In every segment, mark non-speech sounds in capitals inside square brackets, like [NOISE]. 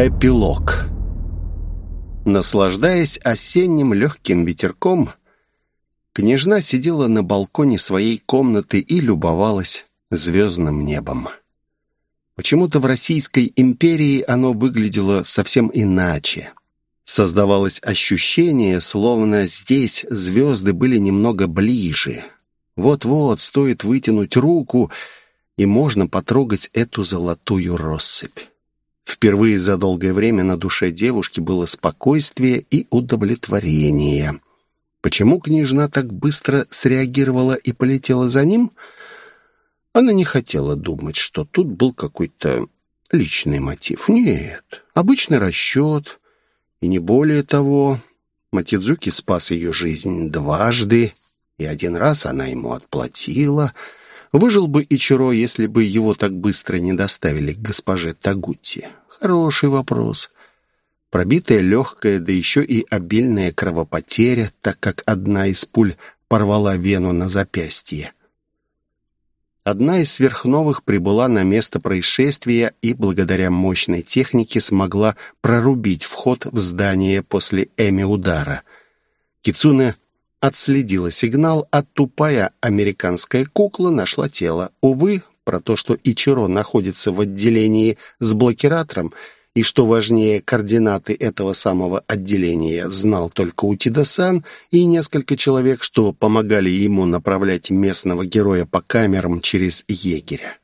Эпилог Наслаждаясь осенним легким ветерком, княжна сидела на балконе своей комнаты и любовалась звездным небом. Почему-то в Российской империи оно выглядело совсем иначе. Создавалось ощущение, словно здесь звезды были немного ближе. Вот-вот стоит вытянуть руку, и можно потрогать эту золотую россыпь. Впервые за долгое время на душе девушки было спокойствие и удовлетворение. Почему княжна так быстро среагировала и полетела за ним? Она не хотела думать, что тут был какой-то личный мотив. Нет, обычный расчет. И не более того, Матидзуки спас ее жизнь дважды, и один раз она ему отплатила. Выжил бы Ичиро, если бы его так быстро не доставили к госпоже Тагутти. Хороший вопрос. Пробитая легкая, да еще и обильная кровопотеря, так как одна из пуль порвала вену на запястье. Одна из сверхновых прибыла на место происшествия и благодаря мощной технике смогла прорубить вход в здание после эми-удара. Кицуне отследила сигнал, а тупая американская кукла нашла тело. Увы, про то, что Ичиро находится в отделении с блокиратором, и, что важнее, координаты этого самого отделения знал только Утида-сан и несколько человек, что помогали ему направлять местного героя по камерам через егеря.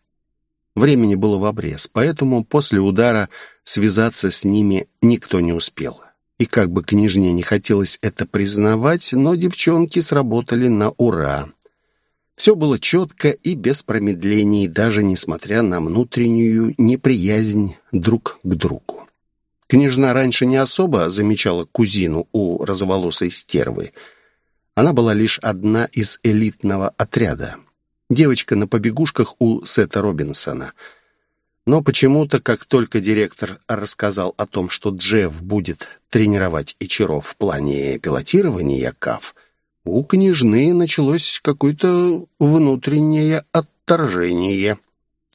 Времени было в обрез, поэтому после удара связаться с ними никто не успел. И как бы княжне не хотелось это признавать, но девчонки сработали на ура. Все было четко и без промедлений, даже несмотря на внутреннюю неприязнь друг к другу. Княжна раньше не особо замечала кузину у розоволосой стервы. Она была лишь одна из элитного отряда. Девочка на побегушках у Сета Робинсона. Но почему-то, как только директор рассказал о том, что Джефф будет тренировать Ичаров в плане пилотирования КАФ, у княжны началось какое-то внутреннее отторжение.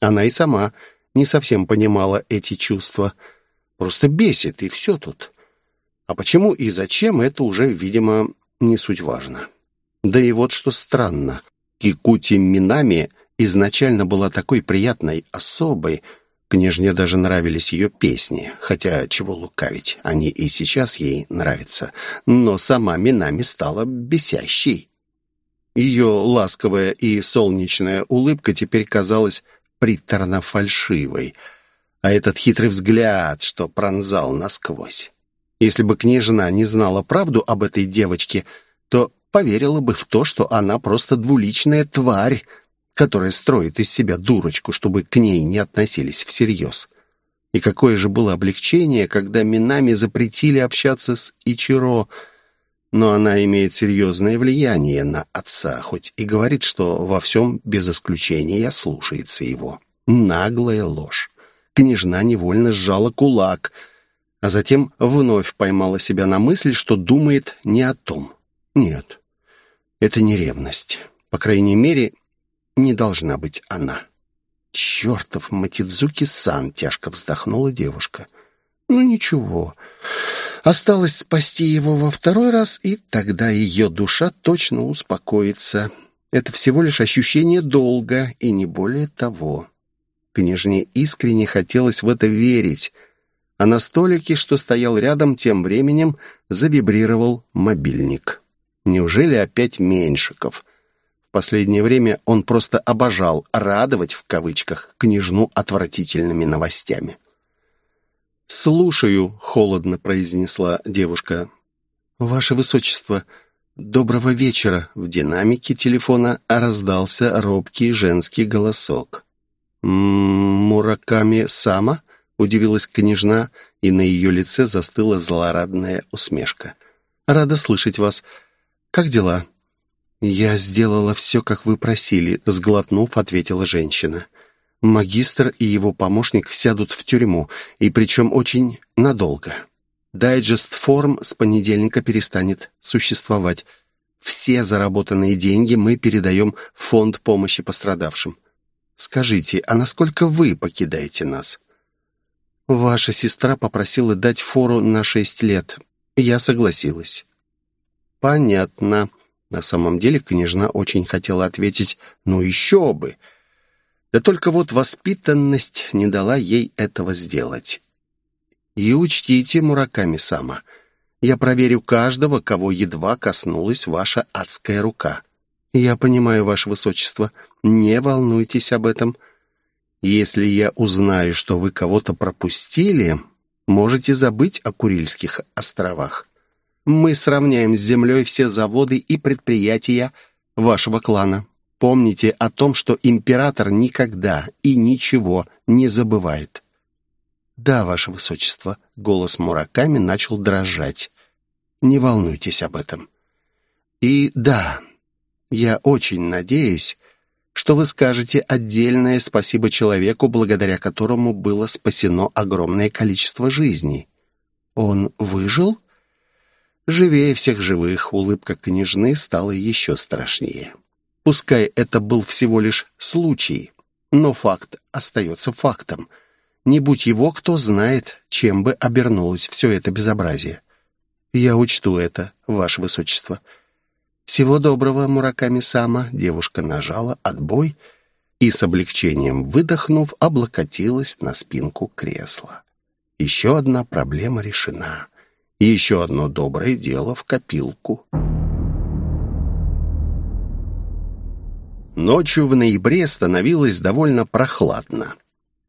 Она и сама не совсем понимала эти чувства. Просто бесит, и все тут. А почему и зачем, это уже, видимо, не суть важно. Да и вот что странно. Кикути Минами изначально была такой приятной особой, Княжне даже нравились ее песни, хотя чего лукавить, они и сейчас ей нравятся. Но сама Минами стала бесящей. Ее ласковая и солнечная улыбка теперь казалась приторно-фальшивой, а этот хитрый взгляд, что пронзал насквозь. Если бы княжна не знала правду об этой девочке, то поверила бы в то, что она просто двуличная тварь, которая строит из себя дурочку, чтобы к ней не относились всерьез. И какое же было облегчение, когда Минами запретили общаться с Ичиро, но она имеет серьезное влияние на отца, хоть и говорит, что во всем без исключения слушается его. Наглая ложь. Княжна невольно сжала кулак, а затем вновь поймала себя на мысли, что думает не о том. Нет, это не ревность. По крайней мере, не должна быть она. «Чертов Матидзуки-сан!» — тяжко вздохнула девушка. «Ну ничего. Осталось спасти его во второй раз, и тогда ее душа точно успокоится. Это всего лишь ощущение долга, и не более того». Княжне искренне хотелось в это верить, а на столике, что стоял рядом, тем временем завибрировал мобильник. Неужели опять Меньшиков? В последнее время он просто обожал «радовать» в кавычках княжну отвратительными новостями. «Слушаю», — холодно произнесла девушка. «Ваше Высочество, доброго вечера!» В динамике телефона раздался робкий женский голосок. «Мураками Сама?» — удивилась княжна, и на ее лице застыла злорадная усмешка. «Рада слышать вас. Как дела?» «Я сделала все, как вы просили», — сглотнув, ответила женщина. «Магистр и его помощник сядут в тюрьму, и причем очень надолго. Дайджест форм с понедельника перестанет существовать. Все заработанные деньги мы передаем в фонд помощи пострадавшим. Скажите, а насколько вы покидаете нас?» Ваша сестра попросила дать фору на шесть лет. Я согласилась». «Понятно». На самом деле княжна очень хотела ответить «ну еще бы». Да только вот воспитанность не дала ей этого сделать. И учтите, Мураками-сама, я проверю каждого, кого едва коснулась ваша адская рука. Я понимаю, ваше высочество, не волнуйтесь об этом. Если я узнаю, что вы кого-то пропустили, можете забыть о Курильских островах. Мы сравняем с землей все заводы и предприятия вашего клана. Помните о том, что император никогда и ничего не забывает. «Да, ваше высочество», — голос Мураками начал дрожать. «Не волнуйтесь об этом». «И да, я очень надеюсь, что вы скажете отдельное спасибо человеку, благодаря которому было спасено огромное количество жизней. Он выжил?» Живее всех живых, улыбка княжны стала еще страшнее. Пускай это был всего лишь случай, но факт остается фактом — не будь его, кто знает, чем бы обернулось все это безобразие. Я учту это, ваше высочество. Всего доброго, Мураками-сама. Девушка нажала отбой и с облегчением выдохнув, облокотилась на спинку кресла. Еще одна проблема решена. Еще одно доброе дело в копилку. Ночью в ноябре становилось довольно прохладно.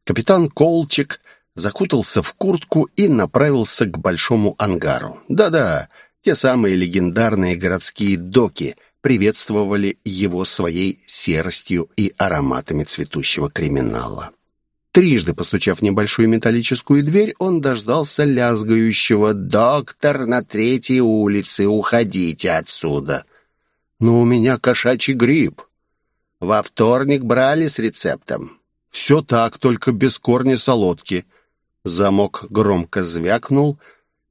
Капитан Колчик закутался в куртку и направился к большому ангару. Да-да, те самые легендарные городские доки приветствовали его своей серостью и ароматами цветущего криминала. Трижды постучав в небольшую металлическую дверь, он дождался лязгающего «Доктор на третьей улице, уходите отсюда!» «Но у меня кошачий грипп!» «Во вторник брали с рецептом?» Все так, только без корня солодки. Замок громко звякнул,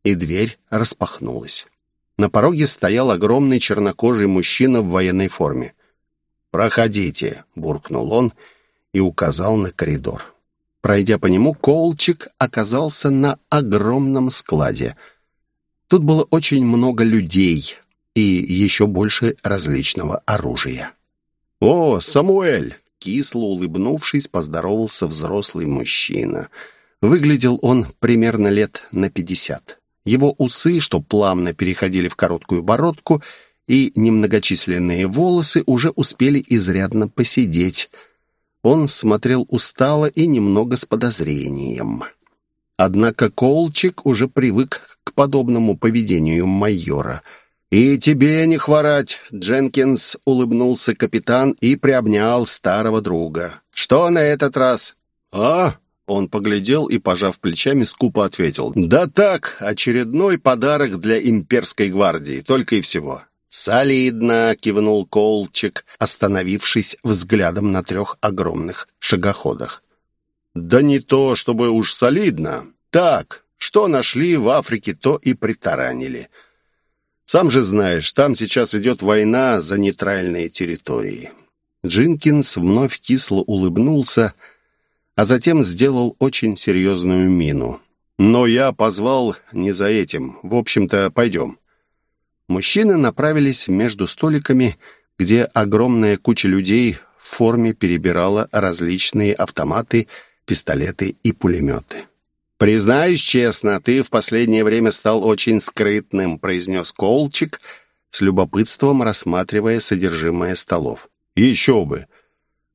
и дверь распахнулась. На пороге стоял огромный чернокожий мужчина в военной форме. «Проходите», — буркнул он и указал на коридор. Пройдя по нему, Колчик оказался на огромном складе. Тут было очень много людей и еще больше различного оружия. «О, Самуэль, Кисло улыбнувшись, поздоровался взрослый мужчина. Выглядел он примерно лет на пятьдесят. Его усы, что плавно переходили в короткую бородку, и немногочисленные волосы уже успели изрядно посидеть. Он смотрел устало и немного с подозрением. Однако Колчик уже привык к подобному поведению майора — «И тебе не хворать!» — Дженкинс улыбнулся капитан и приобнял старого друга. «Что на этот раз?» «А?» — он поглядел и, пожав плечами, скупо ответил. «Да так, очередной подарок для имперской гвардии, только и всего». «Солидно!» — кивнул Колчик, остановившись взглядом на трех огромных шагоходах. «Да не то, чтобы уж солидно. Так, что нашли в Африке, то и притаранили». Сам же знаешь, там сейчас идет война за нейтральные территории». Джинкинс вновь кисло улыбнулся, а затем сделал очень серьезную мину. «Но я позвал не за этим. В общем-то, пойдем». Мужчины направились между столиками, где огромная куча людей в форме перебирала различные автоматы, пистолеты и пулеметы. «Признаюсь честно, ты в последнее время стал очень скрытным», произнес Колчик, с любопытством рассматривая содержимое столов. «Еще бы!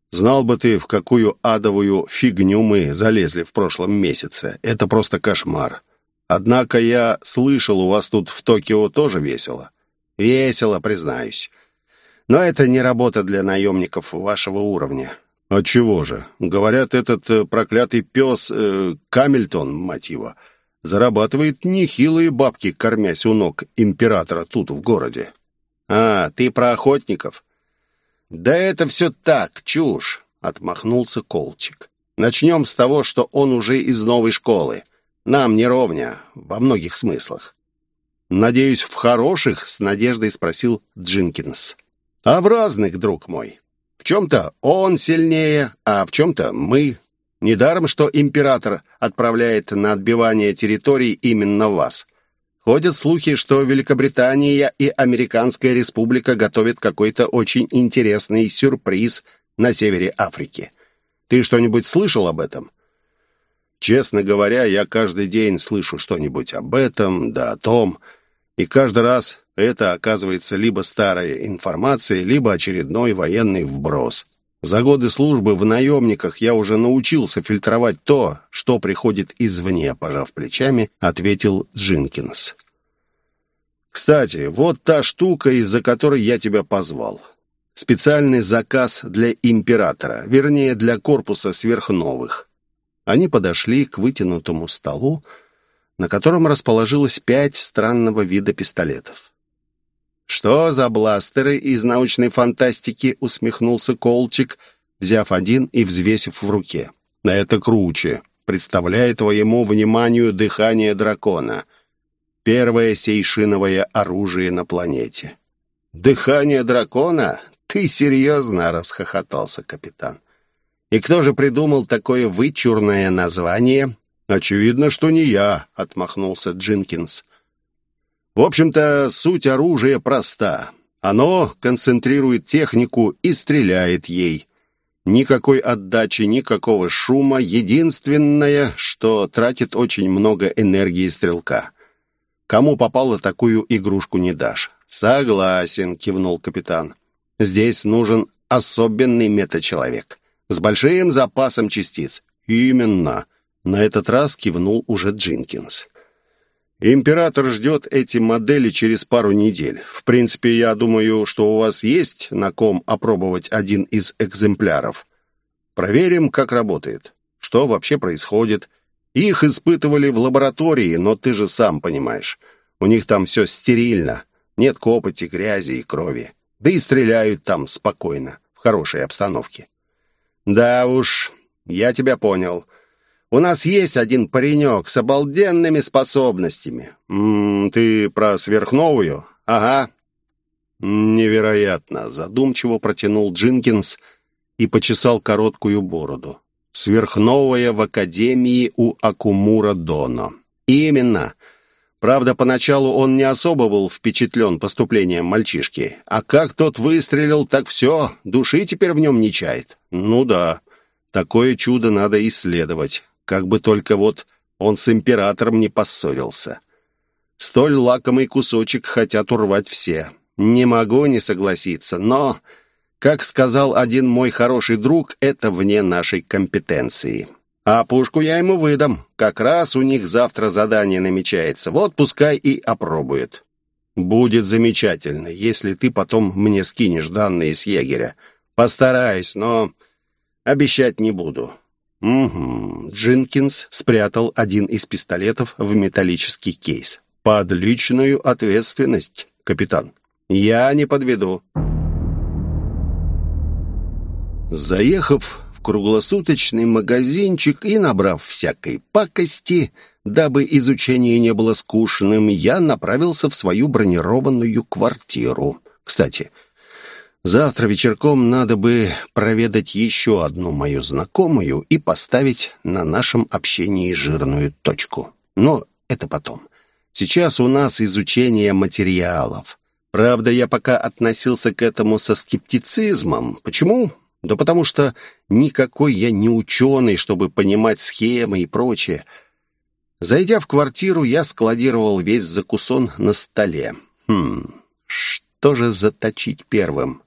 Знал бы ты, в какую адовую фигню мы залезли в прошлом месяце. Это просто кошмар. Однако я слышал, у вас тут в Токио тоже весело». «Весело, признаюсь. Но это не работа для наемников вашего уровня. «А чего же? Говорят, этот э, проклятый пес э, Камильтон, мать его, зарабатывает нехилые бабки, кормясь у ног императора тут, в городе». «А, ты про охотников?» «Да это все так, чушь», — отмахнулся Колчик. «Начнем с того, что он уже из новой школы. Нам не ровня, во многих смыслах». «Надеюсь, в хороших?» — с надеждой спросил Джинкинс. «А в разных, друг мой. В чем-то он сильнее, а в чем-то мы. Недаром, что император отправляет на отбивание территорий именно вас. Ходят слухи, что Великобритания и Американская республика готовят какой-то очень интересный сюрприз на севере Африки. Ты что-нибудь слышал об этом? Честно говоря, я каждый день слышу что-нибудь об этом, да о том, и каждый раз это оказывается либо старая информация, либо очередной военный вброс. За годы службы в наемниках я уже научился фильтровать то, что приходит извне, пожав плечами, ответил Джинкинс. Кстати, вот та штука, из-за которой я тебя позвал. Специальный заказ для императора, вернее, для корпуса сверхновых. Они подошли к вытянутому столу, на котором расположилось пять странного вида пистолетов. «Что за бластеры из научной фантастики?» — усмехнулся Колчик, взяв один и взвесив в руке. «Это круче. Представляет твоему вниманию дыхание дракона. Первое сейшиновое оружие на планете». «Дыхание дракона? Ты серьезно?» — расхохотался капитан. «И кто же придумал такое вычурное название?» «Очевидно, что не я», — отмахнулся Джинкинс. В общем-то, суть оружия проста. Оно концентрирует технику и стреляет ей. Никакой отдачи, никакого шума. Единственное, что тратит очень много энергии стрелка. Кому попало, такую игрушку не дашь. «Согласен», — кивнул капитан. «Здесь нужен особенный метачеловек. С большим запасом частиц». «Именно». На этот раз кивнул уже Джинкинс. Император ждет эти модели через пару недель. В принципе, я думаю, что у вас есть на ком опробовать один из экземпляров. Проверим, как работает, что вообще происходит. Их испытывали в лаборатории, но ты же сам понимаешь, у них там все стерильно, нет копоти, грязи и крови. Да и стреляют там спокойно, в хорошей обстановке. Да уж, я тебя понял. У нас есть один паренек с обалденными способностями. М -м, ты про сверхновую? Ага. Невероятно, задумчиво протянул Джинкинс и почесал короткую бороду. Сверхновая в академии у Акумура Доно. Именно. Правда, поначалу он не особо был впечатлен поступлением мальчишки. А как тот выстрелил, так все, души теперь в нем не чает. Ну да, такое чудо надо исследовать. Как бы только вот он с императором не поссорился. Столь лакомый кусочек хотят урвать все. Не могу не согласиться, но, как сказал один мой хороший друг, это вне нашей компетенции. А пушку я ему выдам. Как раз у них завтра задание намечается. Вот пускай и опробует. Будет замечательно, если ты потом мне скинешь данные с егеря. Постараюсь, но обещать не буду. «Угу». Джинкинс спрятал один из пистолетов в металлический кейс. «Под личную ответственность, капитан. Я не подведу». Заехав круглосуточный магазинчик и набрав всякой пакости, дабы изучение не было скучным, я направился в свою бронированную квартиру. Кстати, Завтра вечерком надо бы проведать еще одну мою знакомую и поставить на нашем общении жирную точку. Но это потом. Сейчас у нас изучение материалов. Правда, я пока относился к этому со скептицизмом. Почему? Да потому что никакой я не ученый, чтобы понимать схемы и прочее. Зайдя в квартиру, я складировал весь закусон на столе. Хм, что же заточить первым?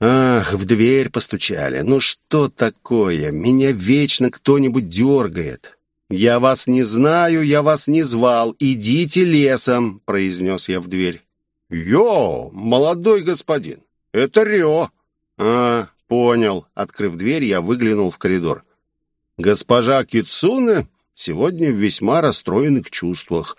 Ах, в дверь постучали. Ну что такое? Меня вечно кто-нибудь дергает. «Я вас не знаю, я вас не звал. Идите лесом», — произнес я в дверь. «Йо, молодой господин, это Рё». «А, понял». Открыв дверь, я выглянул в коридор. «Госпожа Кицуне сегодня в весьма расстроенных чувствах.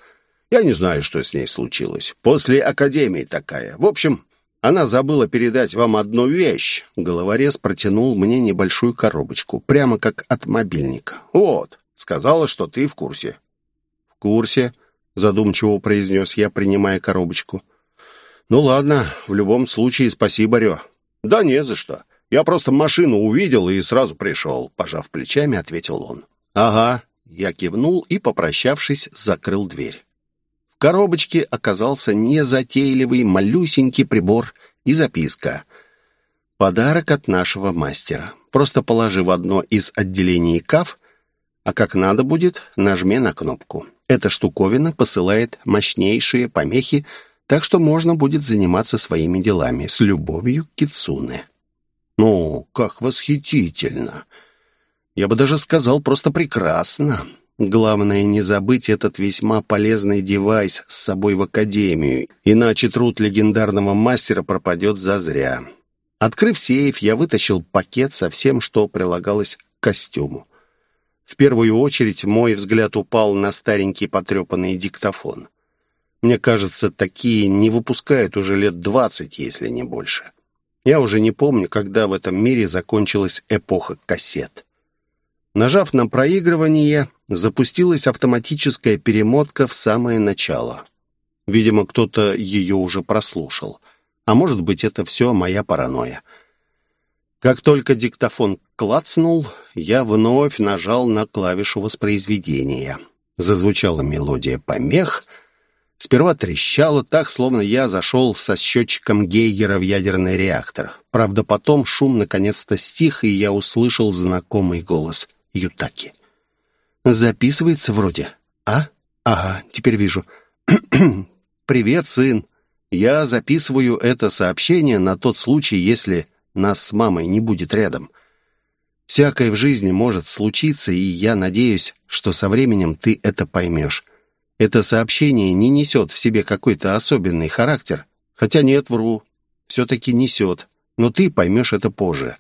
Я не знаю, что с ней случилось. После академии такая. В общем, она забыла передать вам одну вещь. Головорез протянул мне небольшую коробочку, прямо как от мобильника. Вот, сказала, что ты в курсе. В курсе, задумчиво произнес я, принимая коробочку. Ну ладно, в любом случае спасибо, Рё. Да не за что. Я просто машину увидел и сразу пришел», — пожав плечами, ответил он. «Ага». Я кивнул и, попрощавшись, закрыл дверь. В коробочке оказался незатейливый малюсенький прибор и записка. «Подарок от нашего мастера. Просто положи в одно из отделений КАФ, а как надо будет, нажми на кнопку. Эта штуковина посылает мощнейшие помехи, так что можно будет заниматься своими делами с любовью к Кицуне». «Ну, как восхитительно!» Я бы даже сказал, просто прекрасно. Главное не забыть этот весьма полезный девайс с собой в академию, иначе труд легендарного мастера пропадет зазря. Открыв сейф, я вытащил пакет со всем, что прилагалось к костюму. В первую очередь мой взгляд упал на старенький потрепанный диктофон. Мне кажется, такие не выпускают уже лет двадцать, если не больше. Я уже не помню, когда в этом мире закончилась эпоха кассет. Нажав на проигрывание, запустилась автоматическая перемотка в самое начало. Видимо, кто-то ее уже прослушал. А может быть, это все моя паранойя. Как только диктофон клацнул, я вновь нажал на клавишу воспроизведения. Зазвучала мелодия помех. Сперва трещало так, словно я зашел со счетчиком Гейгера в ядерный реактор. Правда, потом шум наконец-то стих, и я услышал знакомый голос — Ютаки. «Записывается вроде. А? Ага, теперь вижу. [CLEARS THROAT] «Привет, сын. Я записываю это сообщение на тот случай, если нас с мамой не будет рядом. Всякое в жизни может случиться, и я надеюсь, что со временем ты это поймешь. Это сообщение не несет в себе какой-то особенный характер. Хотя нет, вру. Все-таки несет. Но ты поймешь это позже.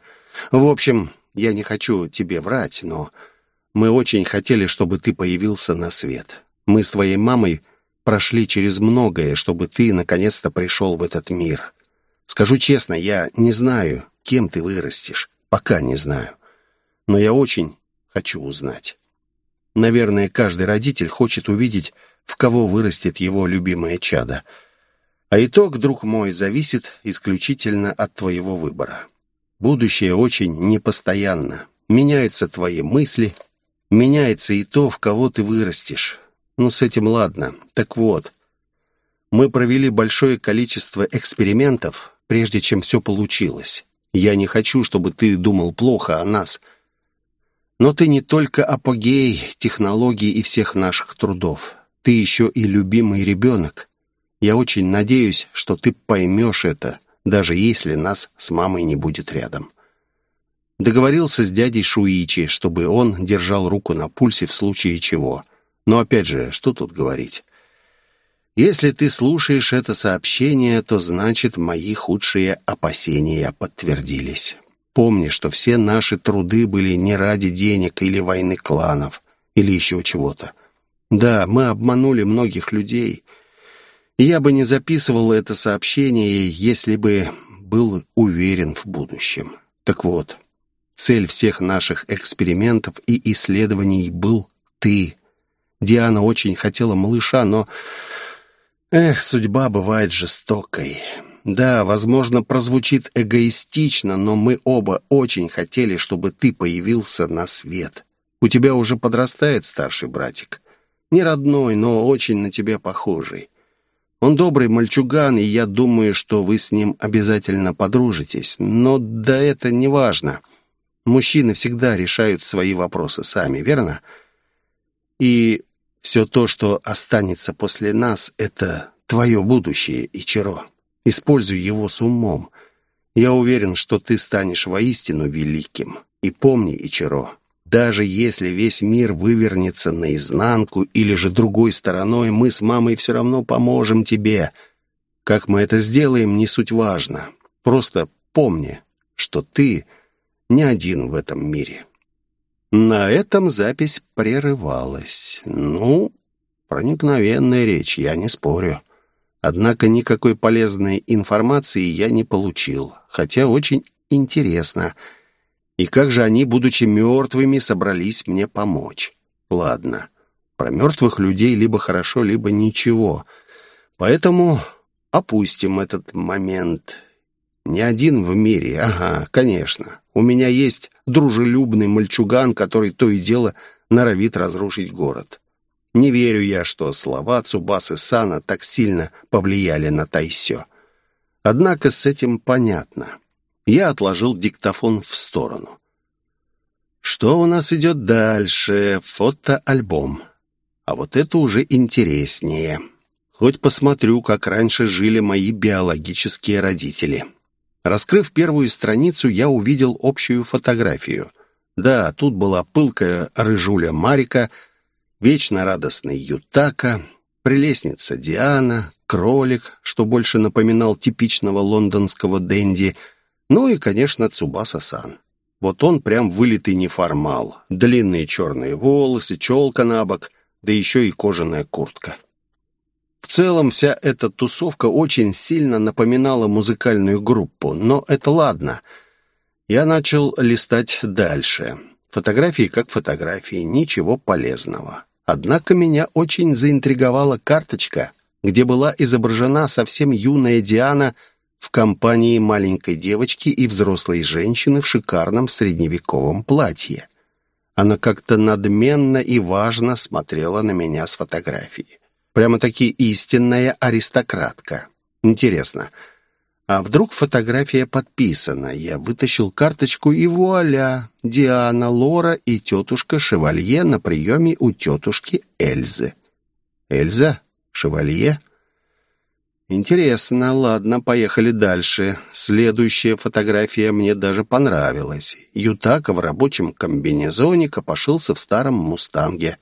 В общем, я не хочу тебе врать, но мы очень хотели, чтобы ты появился на свет. Мы с твоей мамой прошли через многое, чтобы ты наконец-то пришел в этот мир. Скажу честно, я не знаю, кем ты вырастешь. Пока не знаю. Но я очень хочу узнать. Наверное, каждый родитель хочет увидеть, в кого вырастет его любимое чадо. А итог, друг мой, зависит исключительно от твоего выбора. Будущее очень непостоянно. Меняются твои мысли, меняется и то, в кого ты вырастешь. Ну, с этим ладно. Так вот, мы провели большое количество экспериментов, прежде чем все получилось. Я не хочу, чтобы ты думал плохо о нас. Но ты не только апогей технологий и всех наших трудов. Ты еще и любимый ребенок. Я очень надеюсь, что ты поймешь это даже если нас с мамой не будет рядом. Договорился с дядей Шуичи, чтобы он держал руку на пульсе в случае чего. Но опять же, что тут говорить? Если ты слушаешь это сообщение, то значит, мои худшие опасения подтвердились. Помни, что все наши труды были не ради денег или войны кланов, или еще чего-то. Да, мы обманули многих людей — я бы не записывал это сообщение, если бы был уверен в будущем. Так вот, цель всех наших экспериментов и исследований был ты. Диана очень хотела малыша, но... Эх, судьба бывает жестокой. Да, возможно, прозвучит эгоистично, но мы оба очень хотели, чтобы ты появился на свет. У тебя уже подрастает старший братик. Не родной, но очень на тебя похожий. Он добрый мальчуган, и я думаю, что вы с ним обязательно подружитесь. Но да это не важно. Мужчины всегда решают свои вопросы сами, верно? И все то, что останется после нас, это твое будущее, Ичиро. Используй его с умом. Я уверен, что ты станешь воистину великим. И помни, Ичиро, даже если весь мир вывернется наизнанку или же другой стороной, мы с мамой все равно поможем тебе. Как мы это сделаем, не суть важно. Просто помни, что ты не один в этом мире. На этом запись прерывалась. Ну, проникновенная речь, я не спорю. Однако никакой полезной информации я не получил, хотя очень интересно — и как же они, будучи мертвыми, собрались мне помочь? Ладно, про мертвых людей либо хорошо, либо ничего. Поэтому опустим этот момент. Не один в мире, ага, конечно. У меня есть дружелюбный мальчуган, который то и дело норовит разрушить город. Не верю я, что слова Цубасы Сана так сильно повлияли на Тайсё. Однако с этим понятно. Я отложил диктофон в сторону. Что у нас идет дальше? Фотоальбом. А вот это уже интереснее. Хоть посмотрю, как раньше жили мои биологические родители. Раскрыв первую страницу, я увидел общую фотографию. Да, тут была пылкая рыжуля Марика, вечно радостный Ютака, прелестница Диана, кролик, что больше напоминал типичного лондонского денди, ну и, конечно, Цубаса-сан. Вот он прям вылитый неформал. Длинные черные волосы, челка на бок, да еще и кожаная куртка. В целом, вся эта тусовка очень сильно напоминала музыкальную группу, но это ладно. Я начал листать дальше. Фотографии как фотографии, ничего полезного. Однако меня очень заинтриговала карточка, где была изображена совсем юная Диана в компании маленькой девочки и взрослой женщины в шикарном средневековом платье. Она как-то надменно и важно смотрела на меня с фотографии. Прямо-таки истинная аристократка. Интересно, а вдруг фотография подписана? Я вытащил карточку и вуаля! Диана, Лора и тетушка Шевалье на приеме у тетушки Эльзы. Эльза? Шевалье? Интересно, ладно, поехали дальше. Следующая фотография мне даже понравилась. Ютака в рабочем комбинезоне копошился в старом «Мустанге».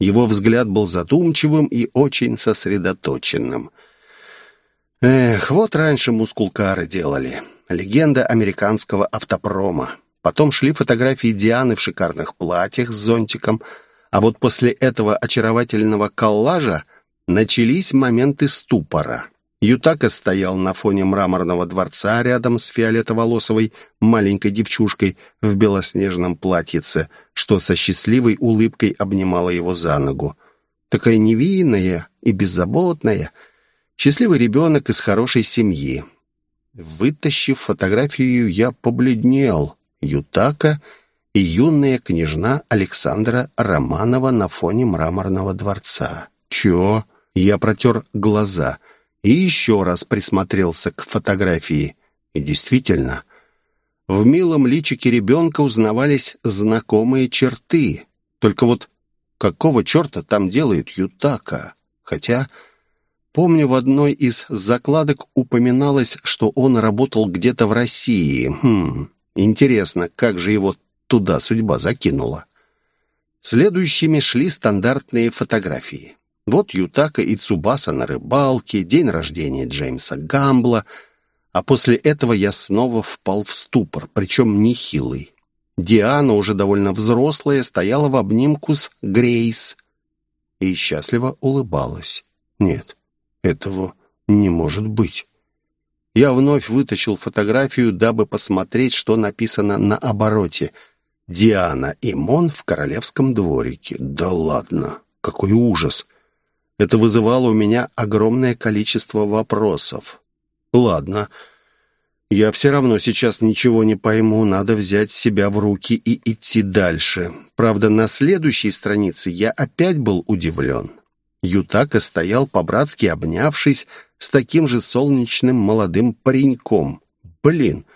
Его взгляд был задумчивым и очень сосредоточенным – Эх, вот раньше мускулкары делали. Легенда американского автопрома. Потом шли фотографии Дианы в шикарных платьях с зонтиком. А вот после этого очаровательного коллажа начались моменты ступора. Ютака стоял на фоне мраморного дворца рядом с фиолетоволосовой маленькой девчушкой в белоснежном платьице, что со счастливой улыбкой обнимала его за ногу. Такая невинная и беззаботная — Счастливый ребенок из хорошей семьи. Вытащив фотографию, я побледнел. Ютака и юная княжна Александра Романова на фоне мраморного дворца. Чё? Я протер глаза и еще раз присмотрелся к фотографии. И действительно, в милом личике ребенка узнавались знакомые черты. Только вот какого черта там делает Ютака? Хотя Помню, в одной из закладок упоминалось, что он работал где-то в России. Хм, интересно, как же его туда судьба закинула. Следующими шли стандартные фотографии. Вот Ютака и Цубаса на рыбалке, день рождения Джеймса Гамбла, а после этого я снова впал в ступор, причем нехилый. Диана, уже довольно взрослая, стояла в обнимку с Грейс и счастливо улыбалась. Нет, этого не может быть. Я вновь вытащил фотографию, дабы посмотреть, что написано на обороте. «Диана и Мон в королевском дворике». Да ладно, какой ужас! Это вызывало у меня огромное количество вопросов. Ладно, я все равно сейчас ничего не пойму, надо взять себя в руки и идти дальше. Правда, на следующей странице я опять был удивлен. Ютака стоял по-братски обнявшись с таким же солнечным молодым пареньком. Блин,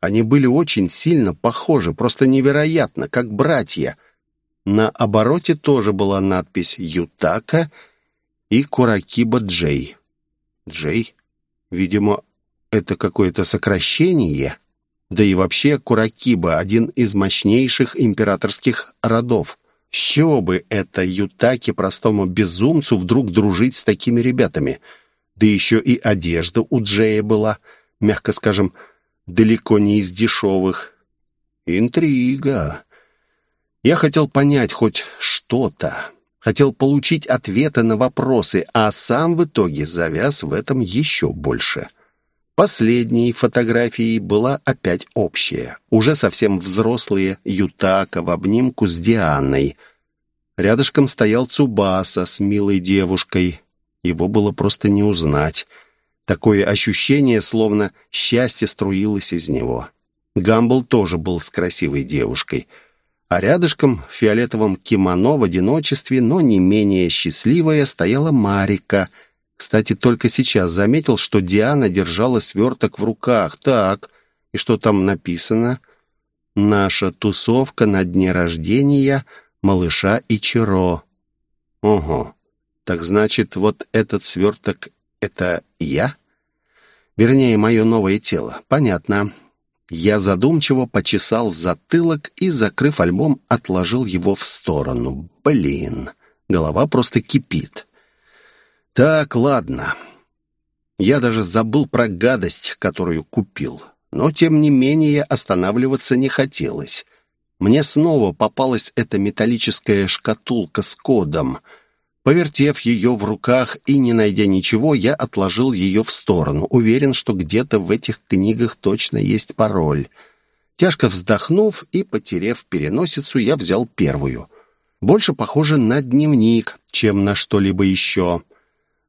они были очень сильно похожи, просто невероятно, как братья. На обороте тоже была надпись «Ютака» и «Куракиба Джей». Джей? Видимо, это какое-то сокращение. Да и вообще Куракиба — один из мощнейших императорских родов. С чего бы это Ютаки, простому безумцу, вдруг дружить с такими ребятами? Да еще и одежда у Джея была, мягко скажем, далеко не из дешевых. Интрига. Я хотел понять хоть что-то. Хотел получить ответы на вопросы, а сам в итоге завяз в этом еще больше. Последней фотографией была опять общая. Уже совсем взрослые Ютака в обнимку с Дианой. Рядышком стоял Цубаса с милой девушкой. Его было просто не узнать. Такое ощущение, словно счастье струилось из него. Гамбл тоже был с красивой девушкой. А рядышком в фиолетовом кимоно в одиночестве, но не менее счастливая, стояла Марика. Кстати, только сейчас заметил, что Диана держала сверток в руках. Так, и что там написано? «Наша тусовка на дне рождения малыша Ичиро». Ого, так значит, вот этот сверток — это я? Вернее, мое новое тело. Понятно. Я задумчиво почесал затылок и, закрыв альбом, отложил его в сторону. Блин, голова просто кипит. Так, ладно. Я даже забыл про гадость, которую купил. Но, тем не менее, останавливаться не хотелось. Мне снова попалась эта металлическая шкатулка с кодом — Повертев ее в руках и не найдя ничего, я отложил ее в сторону. Уверен, что где-то в этих книгах точно есть пароль. Тяжко вздохнув и потерев переносицу, я взял первую. Больше похоже на дневник, чем на что-либо еще.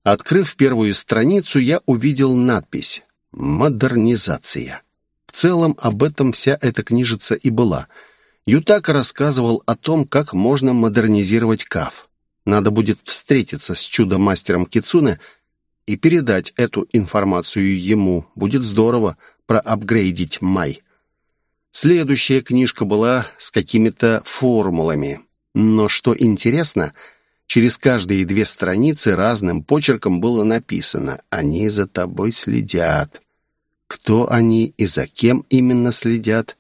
Открыв первую страницу, я увидел надпись «Модернизация». В целом об этом вся эта книжица и была. Ютака рассказывал о том, как можно модернизировать КАФ. Надо будет встретиться с чудо-мастером Кицуне и передать эту информацию ему. Будет здорово проапгрейдить Май. Следующая книжка была с какими-то формулами. Но что интересно, через каждые две страницы разным почерком было написано «Они за тобой следят». Кто они и за кем именно следят?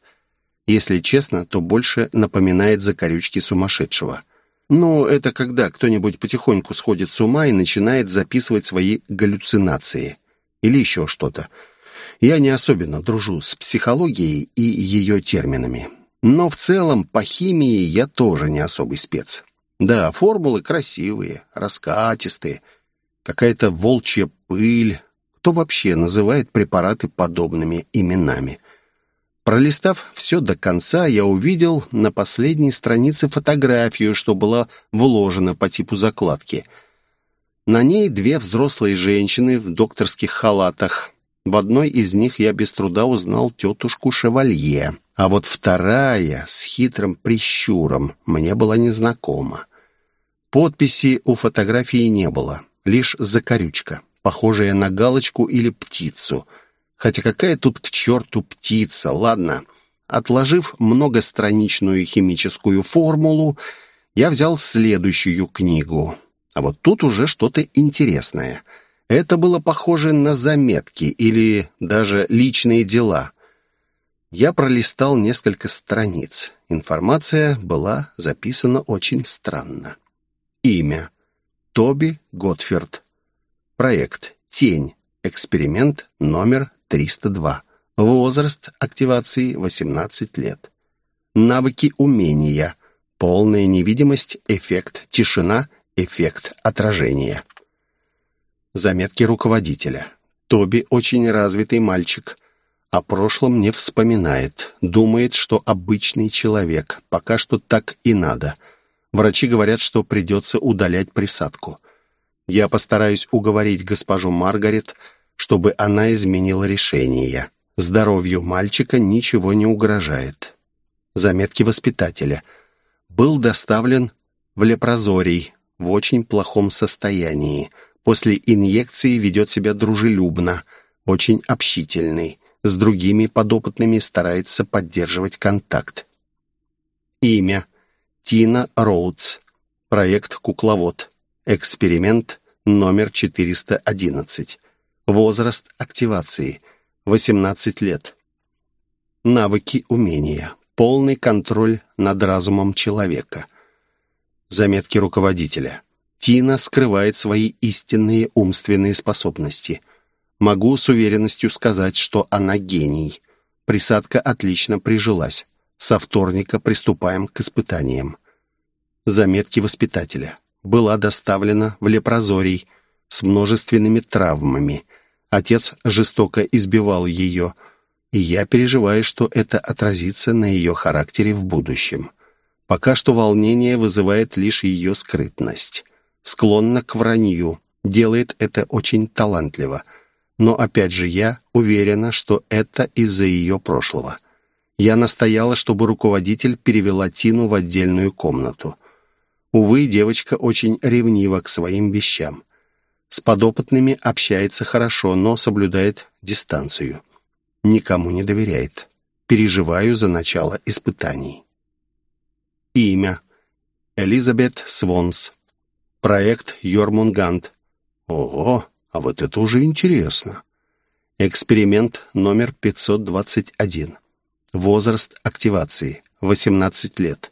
Если честно, то больше напоминает закорючки сумасшедшего. Ну, это когда кто-нибудь потихоньку сходит с ума и начинает записывать свои галлюцинации. Или еще что-то. Я не особенно дружу с психологией и ее терминами. Но в целом по химии я тоже не особый спец. Да, формулы красивые, раскатистые, какая-то волчья пыль. Кто вообще называет препараты подобными именами? Пролистав все до конца, я увидел на последней странице фотографию, что была вложена по типу закладки. На ней две взрослые женщины в докторских халатах. В одной из них я без труда узнал тетушку Шевалье, а вот вторая с хитрым прищуром мне была незнакома. Подписи у фотографии не было, лишь закорючка, похожая на галочку или птицу — Хотя какая тут к черту птица, ладно. Отложив многостраничную химическую формулу, я взял следующую книгу. А вот тут уже что-то интересное. Это было похоже на заметки или даже личные дела. Я пролистал несколько страниц. Информация была записана очень странно. Имя. Тоби Готферд. Проект. Тень. Эксперимент номер 302. Возраст активации 18 лет. Навыки умения. Полная невидимость, эффект тишина, эффект отражения. Заметки руководителя. Тоби очень развитый мальчик. О прошлом не вспоминает. Думает, что обычный человек. Пока что так и надо. Врачи говорят, что придется удалять присадку. Я постараюсь уговорить госпожу Маргарет, чтобы она изменила решение. Здоровью мальчика ничего не угрожает. Заметки воспитателя. Был доставлен в лепрозорий в очень плохом состоянии. После инъекции ведет себя дружелюбно, очень общительный. С другими подопытными старается поддерживать контакт. Имя. Тина Роудс. Проект «Кукловод». Эксперимент номер 411. Возраст активации – 18 лет. Навыки умения. Полный контроль над разумом человека. Заметки руководителя. Тина скрывает свои истинные умственные способности. Могу с уверенностью сказать, что она гений. Присадка отлично прижилась. Со вторника приступаем к испытаниям. Заметки воспитателя. Была доставлена в лепрозорий с множественными травмами – Отец жестоко избивал ее, и я переживаю, что это отразится на ее характере в будущем. Пока что волнение вызывает лишь ее скрытность. Склонна к вранью, делает это очень талантливо. Но опять же я уверена, что это из-за ее прошлого. Я настояла, чтобы руководитель перевела Тину в отдельную комнату. Увы, девочка очень ревнива к своим вещам. С подопытными общается хорошо, но соблюдает дистанцию. Никому не доверяет. Переживаю за начало испытаний. Имя. Элизабет Свонс. Проект Йормунгант. Ого, а вот это уже интересно. Эксперимент номер 521. Возраст активации. 18 лет.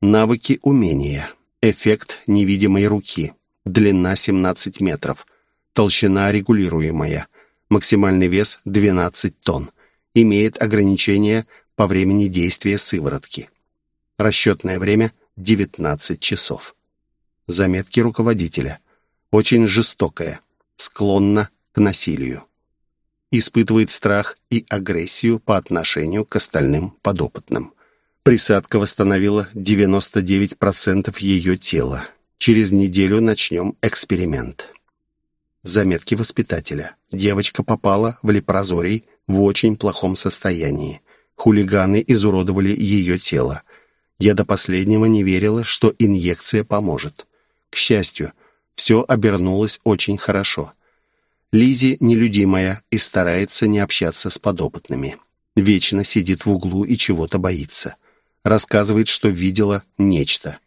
Навыки умения. Эффект невидимой руки. Длина 17 метров. Толщина регулируемая. Максимальный вес 12 тонн. Имеет ограничение по времени действия сыворотки. Расчетное время 19 часов. Заметки руководителя. Очень жестокая. Склонна к насилию. Испытывает страх и агрессию по отношению к остальным подопытным. Присадка восстановила 99% ее тела. Через неделю начнем эксперимент. Заметки воспитателя. Девочка попала в лепрозорий в очень плохом состоянии. Хулиганы изуродовали ее тело. Я до последнего не верила, что инъекция поможет. К счастью, все обернулось очень хорошо. Лизи нелюдимая и старается не общаться с подопытными. Вечно сидит в углу и чего-то боится. Рассказывает, что видела нечто.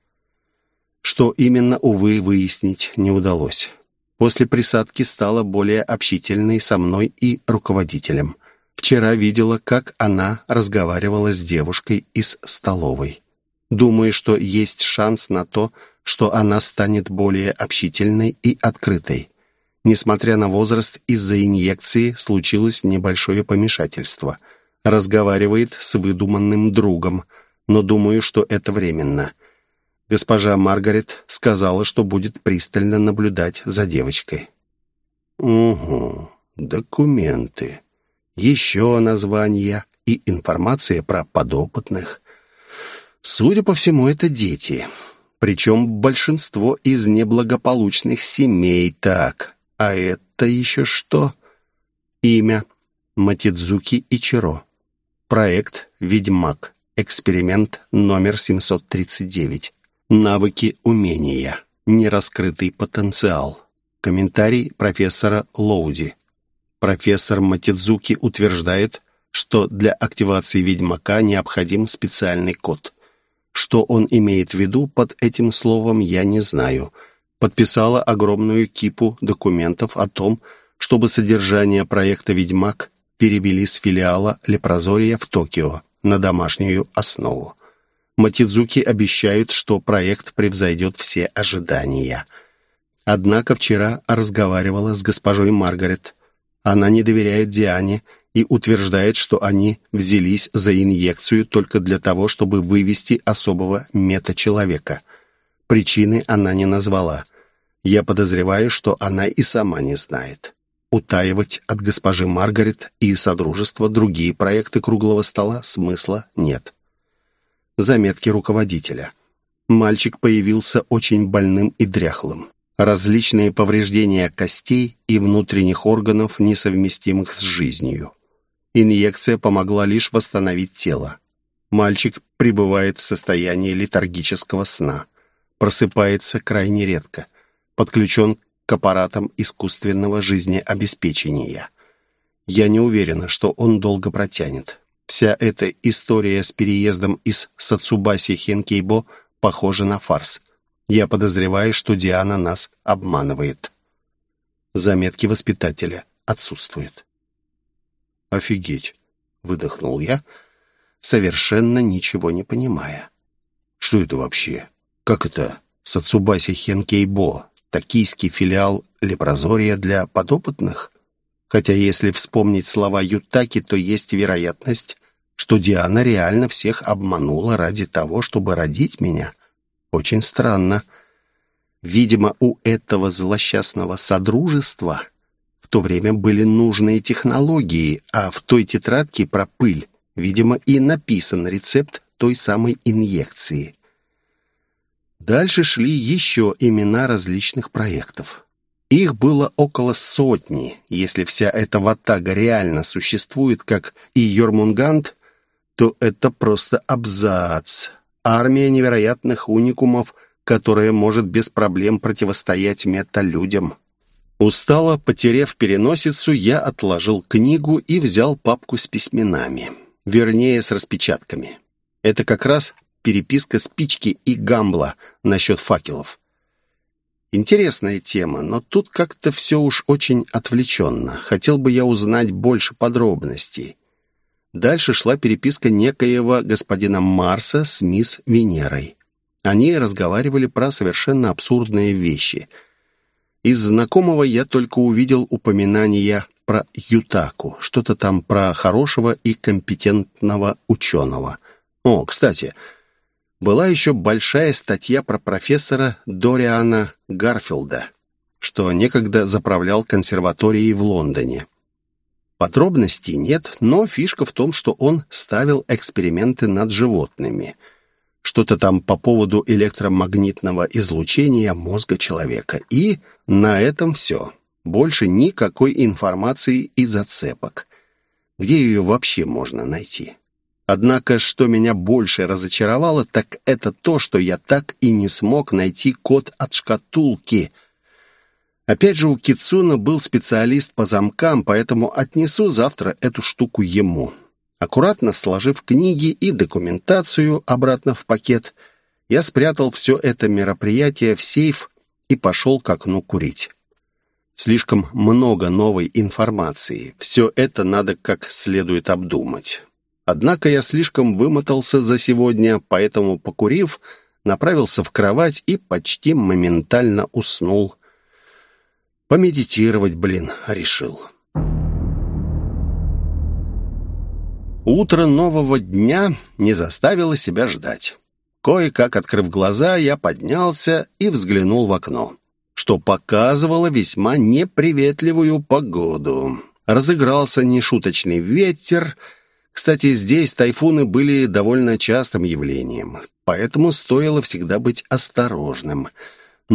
Что именно, увы, выяснить не удалось. После присадки стала более общительной со мной и руководителем. Вчера видела, как она разговаривала с девушкой из столовой. Думаю, что есть шанс на то, что она станет более общительной и открытой. Несмотря на возраст, из-за инъекции случилось небольшое помешательство. Разговаривает с выдуманным другом, но думаю, что это временно. Госпожа Маргарет сказала, что будет пристально наблюдать за девочкой. «Угу, документы. Еще названия и информация про подопытных. Судя по всему, это дети. Причем большинство из неблагополучных семей так. А это еще что? Имя. Матидзуки Ичиро. Проект «Ведьмак». Эксперимент номер 739. Навыки умения. Нераскрытый потенциал. Комментарий профессора Лоуди. Профессор Матидзуки утверждает, что для активации ведьмака необходим специальный код. Что он имеет в виду под этим словом, я не знаю. Подписала огромную кипу документов о том, чтобы содержание проекта «Ведьмак» перевели с филиала Лепрозория в Токио на домашнюю основу. Матидзуки обещают, что проект превзойдет все ожидания. Однако вчера разговаривала с госпожой Маргарет. Она не доверяет Диане и утверждает, что они взялись за инъекцию только для того, чтобы вывести особого мета-человека. Причины она не назвала. Я подозреваю, что она и сама не знает. Утаивать от госпожи Маргарет и Содружества другие проекты круглого стола смысла нет заметки руководителя. Мальчик появился очень больным и дряхлым. Различные повреждения костей и внутренних органов, несовместимых с жизнью. Инъекция помогла лишь восстановить тело. Мальчик пребывает в состоянии летаргического сна. Просыпается крайне редко. Подключен к аппаратам искусственного жизнеобеспечения. Я не уверена, что он долго протянет. Вся эта история с переездом из Сацубаси Хенкейбо похожа на фарс. Я подозреваю, что Диана нас обманывает. Заметки воспитателя отсутствуют. «Офигеть!» — выдохнул я, совершенно ничего не понимая. «Что это вообще? Как это Сацубаси Хенкейбо? Токийский филиал лепрозория для подопытных?» Хотя если вспомнить слова Ютаки, то есть вероятность, что Диана реально всех обманула ради того, чтобы родить меня. Очень странно. Видимо, у этого злосчастного содружества в то время были нужные технологии, а в той тетрадке про пыль, видимо, и написан рецепт той самой инъекции. Дальше шли еще имена различных проектов. Их было около сотни. Если вся эта ватага реально существует, как и Йормунгант, то это просто абзац. Армия невероятных уникумов, которая может без проблем противостоять мета-людям. Устало, потеряв переносицу, я отложил книгу и взял папку с письменами. Вернее, с распечатками. Это как раз переписка спички и гамбла насчет факелов. Интересная тема, но тут как-то все уж очень отвлеченно. Хотел бы я узнать больше подробностей. Дальше шла переписка некоего господина Марса с мисс Венерой. Они разговаривали про совершенно абсурдные вещи. Из знакомого я только увидел упоминания про Ютаку, что-то там про хорошего и компетентного ученого. О, кстати, была еще большая статья про профессора Дориана Гарфилда, что некогда заправлял консерваторией в Лондоне. Подробностей нет, но фишка в том, что он ставил эксперименты над животными. Что-то там по поводу электромагнитного излучения мозга человека. И на этом все. Больше никакой информации и зацепок. Где ее вообще можно найти? Однако, что меня больше разочаровало, так это то, что я так и не смог найти код от шкатулки. Опять же, у Кицуна был специалист по замкам, поэтому отнесу завтра эту штуку ему. Аккуратно сложив книги и документацию обратно в пакет, я спрятал все это мероприятие в сейф и пошел к окну курить. Слишком много новой информации. Все это надо как следует обдумать. Однако я слишком вымотался за сегодня, поэтому, покурив, направился в кровать и почти моментально уснул. Помедитировать, блин, решил. Утро нового дня не заставило себя ждать. Кое-как открыв глаза, я поднялся и взглянул в окно, что показывало весьма неприветливую погоду. Разыгрался нешуточный ветер, кстати, здесь тайфуны были довольно частым явлением, поэтому стоило всегда быть осторожным.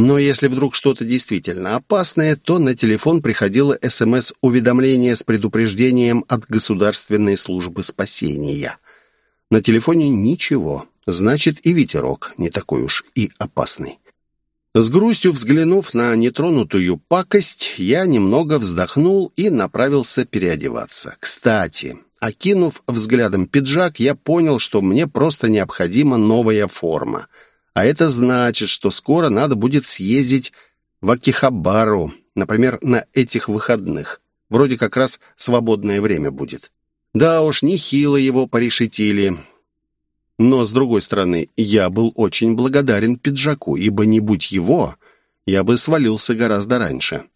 Но если вдруг что-то действительно опасное, то на телефон приходило СМС-уведомление с предупреждением от Государственной службы спасения. На телефоне ничего, значит и ветерок не такой уж и опасный. С грустью взглянув на нетронутую пакость, я немного вздохнул и направился переодеваться. Кстати, Окинув взглядом пиджак, я понял, что мне просто необходима новая форма. А это значит, что скоро надо будет съездить в Акихабару, например, на этих выходных. Вроде как раз свободное время будет. Да уж, нехило его порешетили. Но, с другой стороны, я был очень благодарен пиджаку, ибо не будь его, я бы свалился гораздо раньше.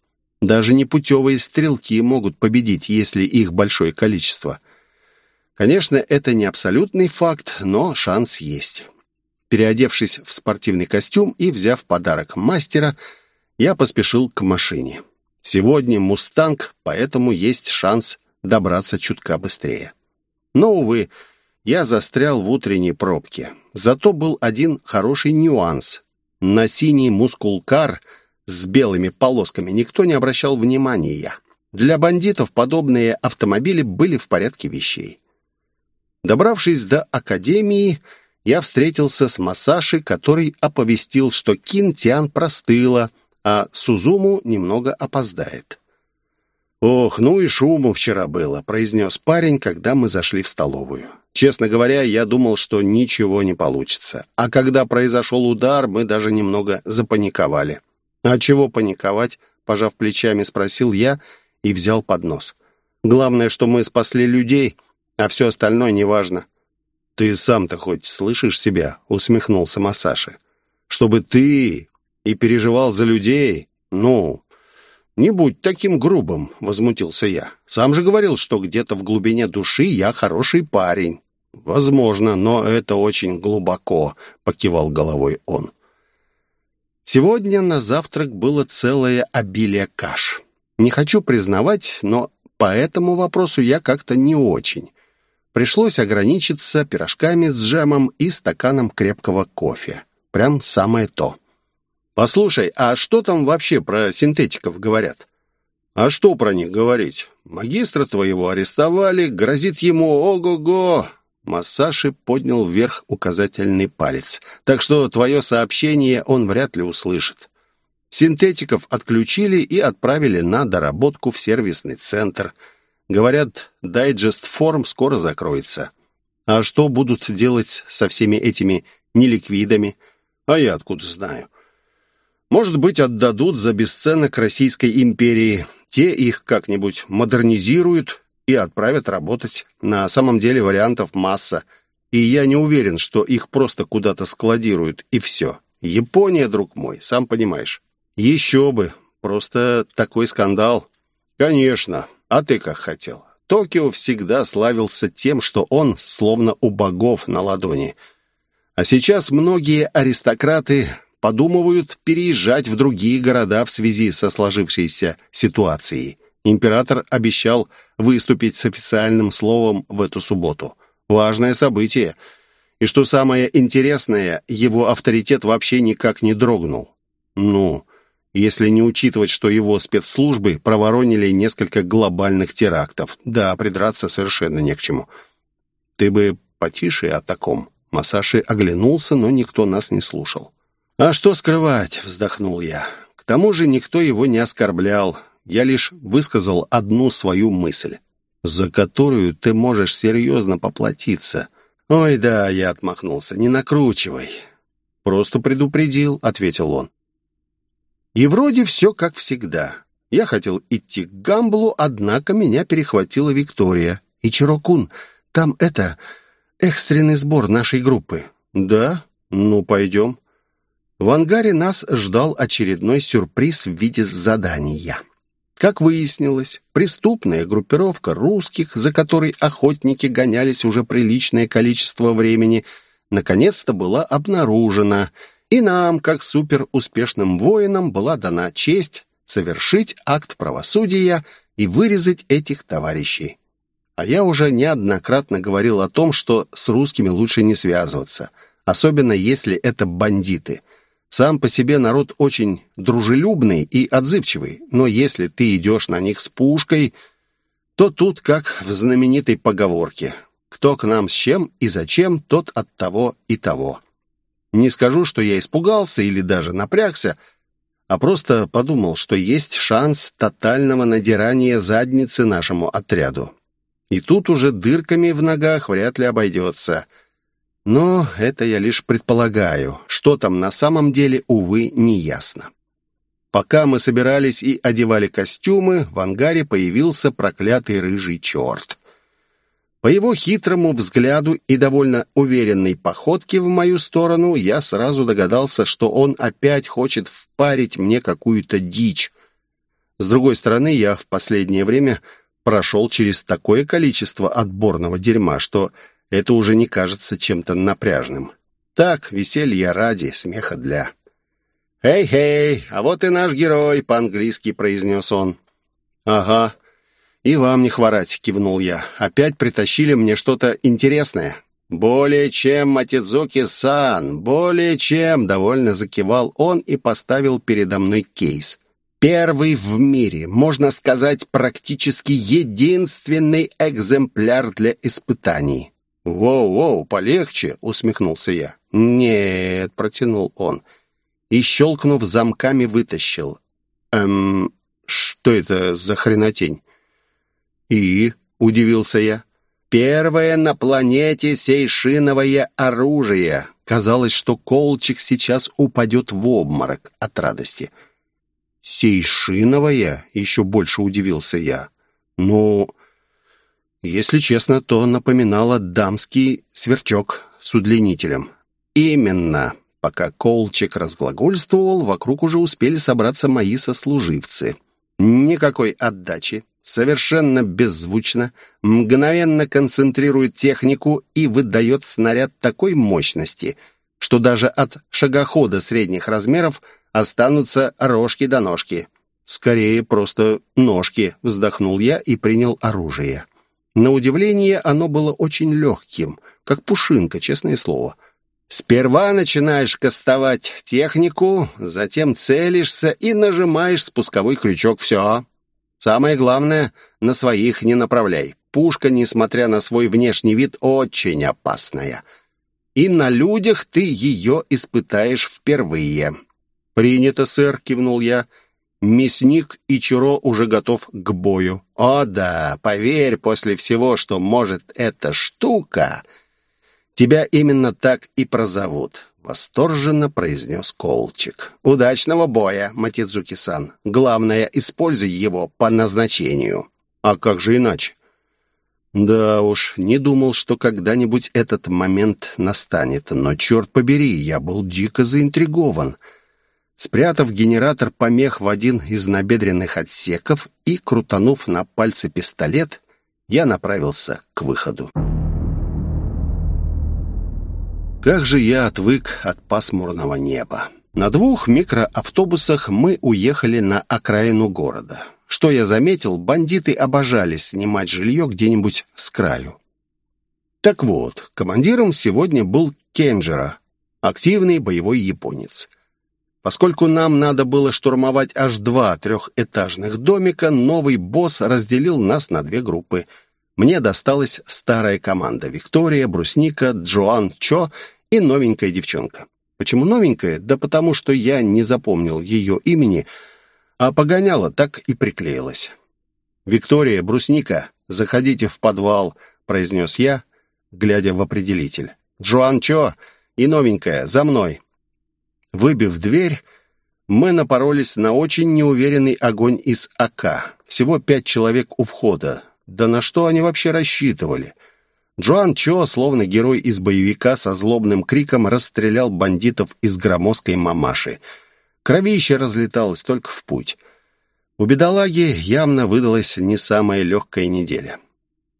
Даже непутевые стрелки могут победить, если их большое количество — Конечно, это не абсолютный факт, но шанс есть. Переодевшись в спортивный костюм и взяв подарок мастера, я поспешил к машине. Сегодня «Мустанг», поэтому есть шанс добраться чутка быстрее. Но, увы, я застрял в утренней пробке. Зато был один хороший нюанс. На синий мускулкар с белыми полосками никто не обращал внимания. Для бандитов подобные автомобили были в порядке вещей. Добравшись до академии, я встретился с Масаши, который оповестил, что Кинтиан простыла, а Сузуму немного опоздает. «Ох, ну и шуму вчера было», — произнес парень, когда мы зашли в столовую. Честно говоря, я думал, что ничего не получится. А когда произошел удар, мы даже немного запаниковали. «А чего паниковать?» — пожав плечами, спросил я и взял поднос. «Главное, что мы спасли людей, а все остальное неважно». «Ты сам-то хоть слышишь себя?» — усмехнулся Масаши. «Чтобы ты и переживал за людей? Ну, не будь таким грубым», — возмутился я. «Сам же говорил, что где-то в глубине души я хороший парень». «Возможно, но это очень глубоко», — покивал головой он. Сегодня на завтрак было целое обилие каш. Не хочу признавать, но по этому вопросу я как-то не очень. Пришлось ограничиться пирожками с джемом и стаканом крепкого кофе. Прям самое то. «Послушай, а что там вообще про синтетиков говорят?» «А что про них говорить? Магистра твоего арестовали, грозит ему ого-го!» Массаши поднял вверх указательный палец. «Так что твое сообщение он вряд ли услышит. Синтетиков отключили и отправили на доработку в сервисный центр. Говорят, дайджест форм скоро закроется. А что будут делать со всеми этими неликвидами? А я откуда знаю? Может быть, отдадут за бесценок Российской империи. Те их как-нибудь модернизируют и отправят работать. На самом деле вариантов масса. И я не уверен, что их просто куда-то складируют, и все. Япония, друг мой, сам понимаешь. Еще бы. Просто такой скандал. Конечно. А ты как хотел? Токио всегда славился тем, что он словно у богов на ладони. А сейчас многие аристократы подумывают переезжать в другие города в связи со сложившейся ситуацией. Император обещал выступить с официальным словом в эту субботу. Важное событие. И что самое интересное, его авторитет вообще никак не дрогнул. Ну, если не учитывать, что его спецслужбы проворонили несколько глобальных терактов. Да, придраться совершенно не к чему. Ты бы потише о таком. Масаши оглянулся, но никто нас не слушал. «А что скрывать?» — вздохнул я. «К тому же никто его не оскорблял. Я лишь высказал одну свою мысль, за которую ты можешь серьезно поплатиться». «Ой, да», — я отмахнулся, — «не накручивай». «Просто предупредил», — ответил он. И вроде все как всегда. Я хотел идти к Гамблу, однако меня перехватила Виктория. И Чирокун, там это... экстренный сбор нашей группы. Да? Ну, пойдем. В ангаре нас ждал очередной сюрприз в виде задания. Как выяснилось, преступная группировка русских, за которой охотники гонялись уже приличное количество времени, наконец-то была обнаружена — и нам, как суперуспешным воинам, была дана честь совершить акт правосудия и вырезать этих товарищей. А я уже неоднократно говорил о том, что с русскими лучше не связываться, особенно если это бандиты. Сам по себе народ очень дружелюбный и отзывчивый, но если ты идешь на них с пушкой, то тут как в знаменитой поговорке «Кто к нам с чем и зачем, тот от того и того». Не скажу, что я испугался или даже напрягся, а просто подумал, что есть шанс тотального надирания задницы нашему отряду. И тут уже дырками в ногах вряд ли обойдется. Но это я лишь предполагаю. Что там на самом деле, увы, не ясно. Пока мы собирались и одевали костюмы, в ангаре появился проклятый рыжий черт. По его хитрому взгляду и довольно уверенной походке в мою сторону я сразу догадался, что он опять хочет впарить мне какую-то дичь. С другой стороны, я в последнее время прошел через такое количество отборного дерьма, что это уже не кажется чем-то напряжным. Так, веселье ради, смеха для. «Эй-хей, а вот и наш герой», — по-английски произнес он. «Ага, «И вам не хворать», — кивнул я. «Опять притащили мне что-то интересное». «Более чем, Матидзуки-сан, более чем!» — довольно закивал он и поставил передо мной кейс. «Первый в мире, можно сказать, практически единственный экземпляр для испытаний». «Воу-воу, полегче!» — усмехнулся я. «Нет», — протянул он. И, щелкнув замками, вытащил. «Эм, что это за хренотень?» «И?» — удивился я. «Первое на планете сейшиновое оружие». Казалось, что Колчик сейчас упадет в обморок от радости. «Сейшиновое?» — еще больше удивился я. «Ну, если честно, то напоминало дамский сверчок с удлинителем». «Именно». Пока Колчик разглагольствовал, вокруг уже успели собраться мои сослуживцы. Никакой отдачи, совершенно беззвучно, мгновенно концентрирует технику и выдает снаряд такой мощности, что даже от шагохода средних размеров останутся рожки до ножки. «Скорее просто ножки», — вздохнул я и принял оружие. На удивление оно было очень легким, как пушинка, честное слово. Сперва начинаешь кастовать технику, затем целишься и нажимаешь спусковой крючок. Все. Самое главное, на своих не направляй. Пушка, несмотря на свой внешний вид, очень опасная. И на людях ты ее испытаешь впервые. «Принято, сэр», — кивнул я. «Мясник и Чуро уже готов к бою». «О да, поверь, после всего, что может эта штука...» Тебя именно так и прозовут», — восторженно произнес Колчик. «Удачного боя, Матидзуки-сан. Главное, используй его по назначению». «А как же иначе?» Да уж, не думал, что когда-нибудь этот момент настанет, но, черт побери, я был дико заинтригован. Спрятав генератор помех в один из набедренных отсеков и крутанув на пальце пистолет, я направился к выходу. Как же я отвык от пасмурного неба. На двух микроавтобусах мы уехали на окраину города. Что я заметил, бандиты обожали снимать жилье где-нибудь с краю. Так вот, командиром сегодня был Кенджера, активный боевой японец. Поскольку нам надо было штурмовать аж два трехэтажных домика, новый босс разделил нас на две группы. Мне досталась старая команда Виктория, Брусника, Джоан Чо и новенькая девчонка. Почему новенькая? Да потому что я не запомнил ее имени, а погоняла так и приклеилась. «Виктория, брусника, заходите в подвал», — произнес я, глядя в определитель. «Джоан Чо и новенькая, за мной». Выбив дверь, мы напоролись на очень неуверенный огонь из АК. Всего пять человек у входа. Да на что они вообще рассчитывали? — Джоан Чо, словно герой из боевика, со злобным криком расстрелял бандитов из громоздкой мамаши. Кровище разлеталось только в путь. У бедолаги явно выдалась не самая легкая неделя.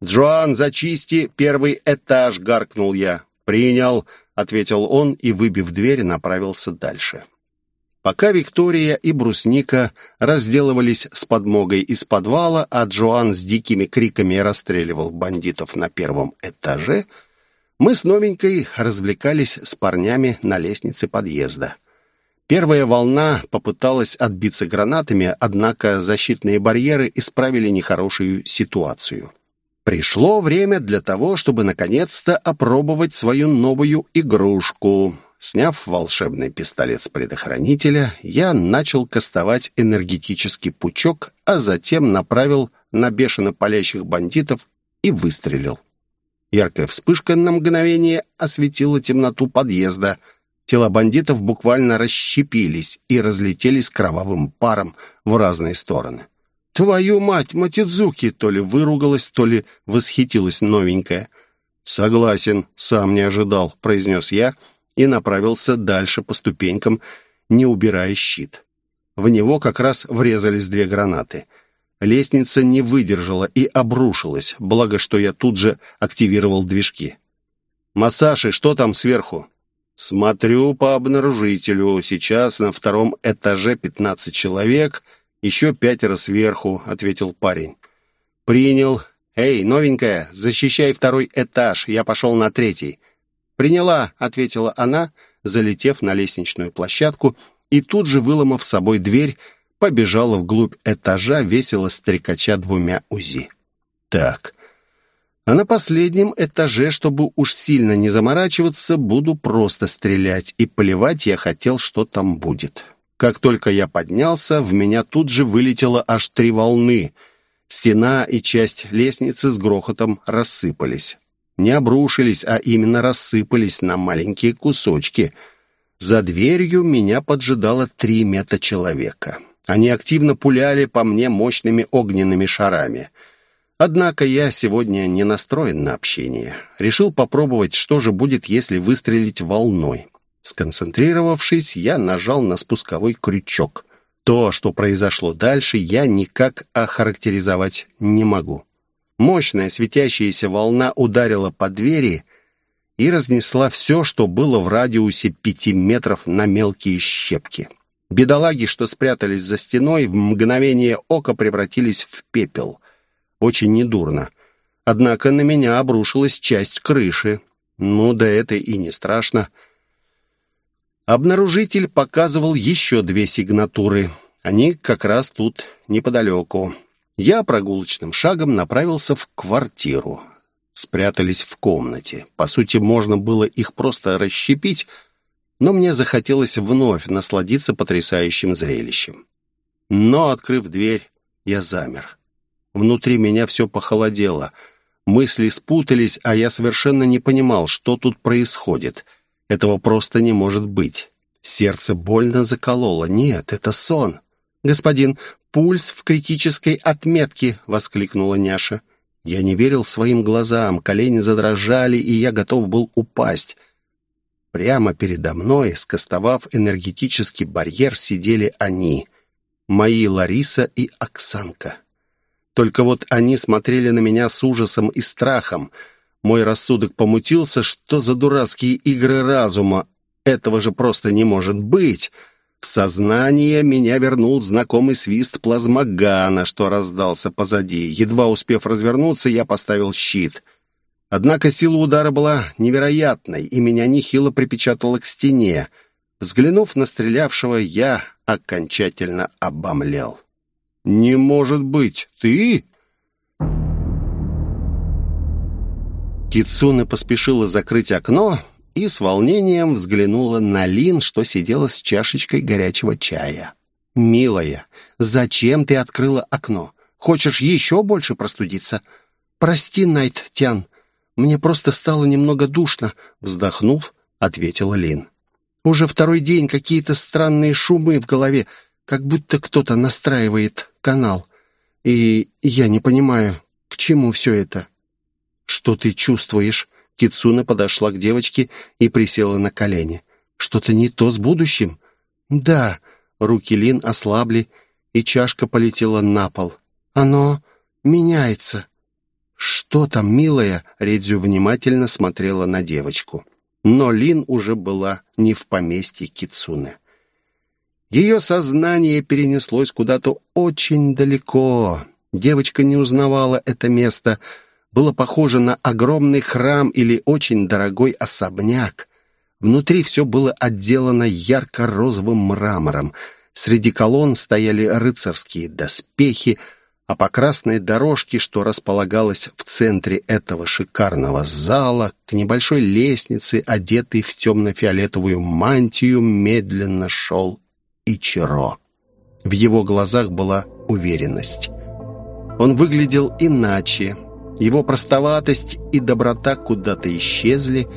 «Джоан, зачисти первый этаж!» — гаркнул я. «Принял», — ответил он и, выбив дверь, направился дальше. Пока Виктория и Брусника разделывались с подмогой из подвала, а Джоан с дикими криками расстреливал бандитов на первом этаже, мы с новенькой развлекались с парнями на лестнице подъезда. Первая волна попыталась отбиться гранатами, однако защитные барьеры исправили нехорошую ситуацию. Пришло время для того, чтобы наконец-то опробовать свою новую игрушку. Сняв волшебный пистолет с предохранителя, я начал кастовать энергетический пучок, а затем направил на бешено палящих бандитов и выстрелил. Яркая вспышка на мгновение осветила темноту подъезда. Тела бандитов буквально расщепились и разлетелись кровавым паром в разные стороны. «Твою мать, Матидзуки!» То ли выругалась, то ли восхитилась новенькая. «Согласен, сам не ожидал», — произнес я, — и направился дальше по ступенькам, не убирая щит. В него как раз врезались две гранаты. Лестница не выдержала и обрушилась, благо что я тут же активировал движки. «Массаши, что там сверху?» «Смотрю по обнаружителю. Сейчас на втором этаже пятнадцать человек, еще пятеро сверху», — ответил парень. «Принял. Эй, новенькая, защищай второй этаж. Я пошел на третий. «Приняла», — ответила она, залетев на лестничную площадку и тут же, выломав с собой дверь, побежала вглубь этажа, весело стрекача двумя УЗИ. «Так, а на последнем этаже, чтобы уж сильно не заморачиваться, буду просто стрелять, и поливать я хотел, что там будет». Как только я поднялся, в меня тут же вылетело аж три волны. Стена и часть лестницы с грохотом рассыпались не обрушились, а именно рассыпались на маленькие кусочки. За дверью меня поджидало три мета-человека. Они активно пуляли по мне мощными огненными шарами. Однако я сегодня не настроен на общение. Решил попробовать, что же будет, если выстрелить волной. Сконцентрировавшись, я нажал на спусковой крючок. То, что произошло дальше, я никак охарактеризовать не могу. Мощная светящаяся волна ударила по двери и разнесла все, что было в радиусе пяти метров на мелкие щепки. Бедолаги, что спрятались за стеной, в мгновение ока превратились в пепел. Очень недурно. Однако на меня обрушилась часть крыши. Ну, да это и не страшно. Обнаружитель показывал еще две сигнатуры. Они как раз тут, неподалеку. Я прогулочным шагом направился в квартиру. Спрятались в комнате. По сути, можно было их просто расщепить, но мне захотелось вновь насладиться потрясающим зрелищем. Но, открыв дверь, я замер. Внутри меня все похолодело. Мысли спутались, а я совершенно не понимал, что тут происходит — этого просто не может быть. Сердце больно закололо. Нет, это сон. «Господин, пульс в критической отметке!» — воскликнула Няша. Я не верил своим глазам, колени задрожали, и я готов был упасть. Прямо передо мной, скостовав энергетический барьер, сидели они. Мои Лариса и Оксанка. Только вот они смотрели на меня с ужасом и страхом — мой рассудок помутился, что за дурацкие игры разума. Этого же просто не может быть. В сознание меня вернул знакомый свист плазмогана, что раздался позади. Едва успев развернуться, я поставил щит. Однако сила удара была невероятной, и меня нехило припечатало к стене. Взглянув на стрелявшего, я окончательно обомлел. «Не может быть! Ты?» Кицуна поспешила закрыть окно и с волнением взглянула на Лин, что сидела с чашечкой горячего чая. «Милая, зачем ты открыла окно? Хочешь еще больше простудиться?» «Прости, Найт Тян, мне просто стало немного душно», вздохнув, ответила Лин. «Уже второй день какие-то странные шумы в голове, как будто кто-то настраивает канал. И я не понимаю, к чему все это?» «Что ты чувствуешь?» Кицуна подошла к девочке и присела на колени. «Что-то не то с будущим?» «Да». Руки Лин ослабли, и чашка полетела на пол. «Оно меняется». «Что там, милая?» Редзю внимательно смотрела на девочку. Но Лин уже была не в поместье Кицуны. Ее сознание перенеслось куда-то очень далеко. Девочка не узнавала это место, было похоже на огромный храм или очень дорогой особняк. Внутри все было отделано ярко-розовым мрамором. Среди колонн стояли рыцарские доспехи, а по красной дорожке, что располагалась в центре этого шикарного зала, к небольшой лестнице, одетый в темно-фиолетовую мантию, медленно шел Ичиро. В его глазах была уверенность. Он выглядел иначе, его простоватость и доброта куда-то исчезли.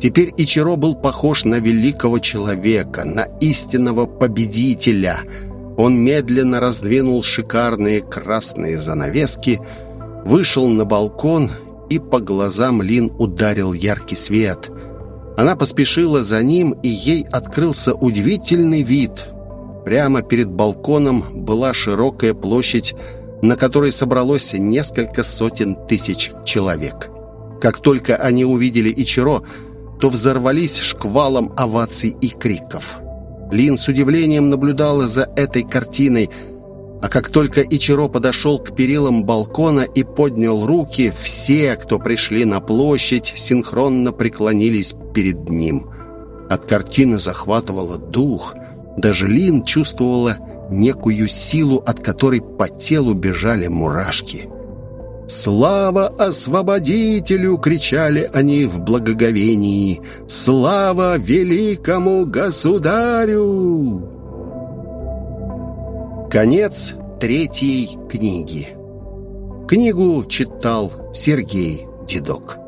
Теперь Ичиро был похож на великого человека, на истинного победителя. Он медленно раздвинул шикарные красные занавески, вышел на балкон и по глазам Лин ударил яркий свет. Она поспешила за ним, и ей открылся удивительный вид. Прямо перед балконом была широкая площадь на которой собралось несколько сотен тысяч человек. Как только они увидели Ичиро, то взорвались шквалом оваций и криков. Лин с удивлением наблюдала за этой картиной, а как только Ичиро подошел к перилам балкона и поднял руки, все, кто пришли на площадь, синхронно преклонились перед ним. От картины захватывало дух. Даже Лин чувствовала некую силу, от которой по телу бежали мурашки. «Слава освободителю!» — кричали они в благоговении. «Слава великому государю!» Конец третьей книги. Книгу читал Сергей Дедок.